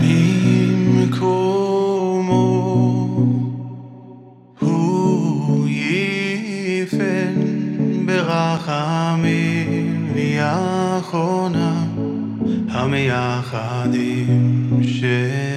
Dimmi como הוא יפן ברחמים ויחונה המייחדים של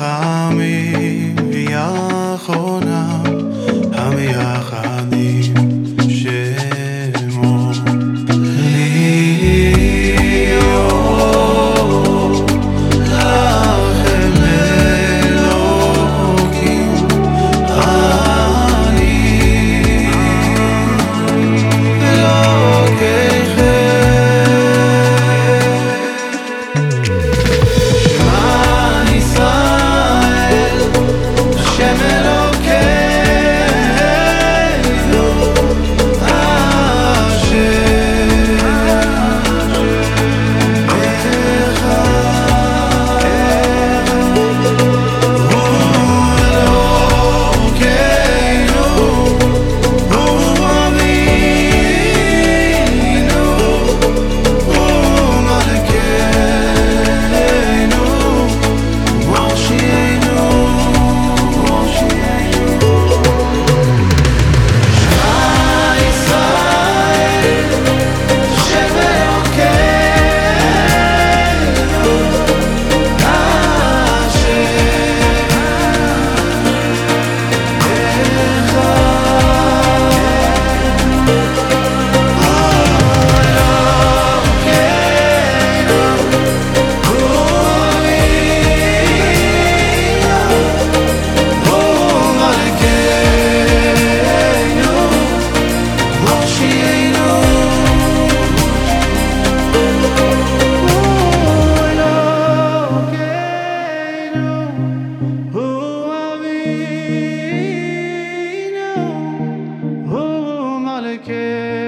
חמים, יא חונה, המי care.